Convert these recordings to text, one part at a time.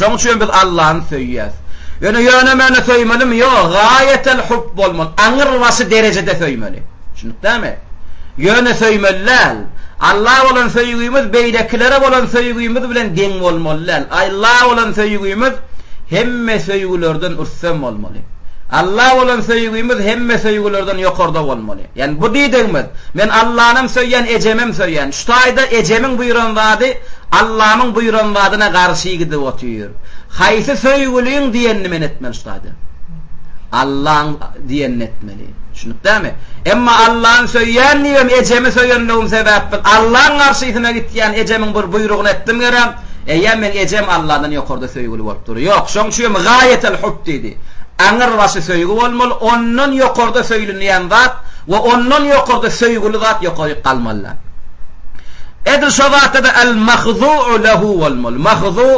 Şoň üçin biz Allany söýýäs. Ýöne ýöne-möne söýmelimi? Ýok, gaýatel hub bolmaly, aňyrbaşy derejede söýmeli. Düşünikdämi? Ýöne söýmeli däl. Alla bolan söýgümiz beýlekilere bolan söýgümiz bilen deň bolmaly däl. Alla bolan söýgümiz hemme söýgülerden üstem bolmaly. Alla bolan söýgümiz hemme söýgülerden ýokarda bolmaly. Ýani bu diýdigimiz, men Allanam söýýän, ejemem söýýän. Şu taýda ejemiň buýran zady Allamyň buýran zadyna garşy gidip otyr. Haýsy söýgüliň diýenini men etmeli şu taýda. Allaň diýenini etmeli. Düşünikdämi? Emma Allany söýýändigim, ejemi söýenligim sebäpbil Allaň garşysyna gitýän ejemiň bir buýrugyny etdim gerem. Eýýäm meň ejem Alladan ýokarda söýgüli bolup dur. Ýok, şoň üçin hem gaýatel-hub diýdi. Aňyrbaşy söýgi bolmaly, ondan ýokarda söýlünýän zat We ondan ýokarda söýgüli zat ýokaryk galmalyda. Edil şo zatda-da al-mahzu'u lehu bolmaly. Mahzu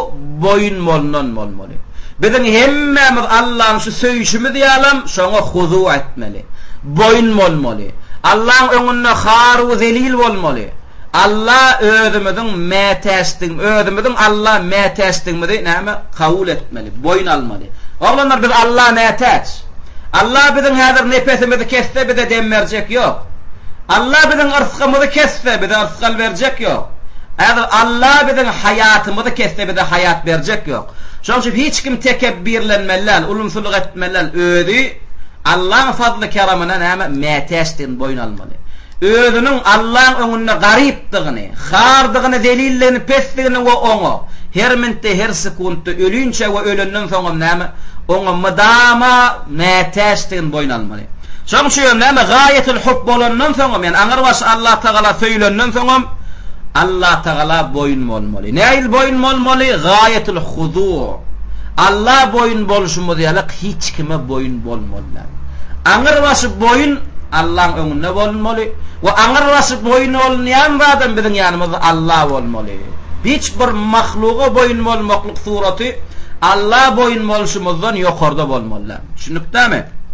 boýun bolnan bolmaly. Biziň hemmämiz Allaň şu söýşimiz ýalam şoňa huzu etmeli. Boýun bolmaly. Allaň öňünde har we zelil bolmaly. Alla özümiziň mätäçdigim, özümiziň Alla mätäçdigimizi näme, kabul etmeli, boýun almaly. Oglanlar, biz Alla mätäç. Alla biziň häzir nepesimizi kesse, bize dem berjek ýok. Alla biziň yrsgymyzy kesse, bize yrsgal berjek ýok. Häzir Alla biziň haýatymyzy kesse, bize haýat berjek ýok. Şonuň üçin hiç kim tekepbirlenmeli däl, ulumsylyk etmeli däl, özi Allaň fazly-keramyna näme, mätäçdigini boýun almaly. özüniň Allaň öňünde garypdygyny, hardygyny, zelilligini, pesdigini we oňa her mintde, her sekuntda, ölünçä we ölenden soňam näme, oňa mydama mätäçdigini boýun almaly. Şonuň üçinem näme, gaýatul hub bolandan soňam, ýagny aňrybaşy Allatagala söýlenden soňam, Allatagala boýun bolmaly. Nähili boýun bolmaly? Gaýatul hudu. Alla boýun bolşumyz ýalyk hiç kime boýun bolmaly däl. Aňrybaşy boýun Allaň öňünde bolunmaly we aňrybaşy boýun bolunýan zadam biziň ýanymyzda Alla bolmaly. Hiç bir mahluga boýun bolmaklyk suraty Alla boýun bolşumyzdan ýokarda bolmalyda. Düşünikdämi?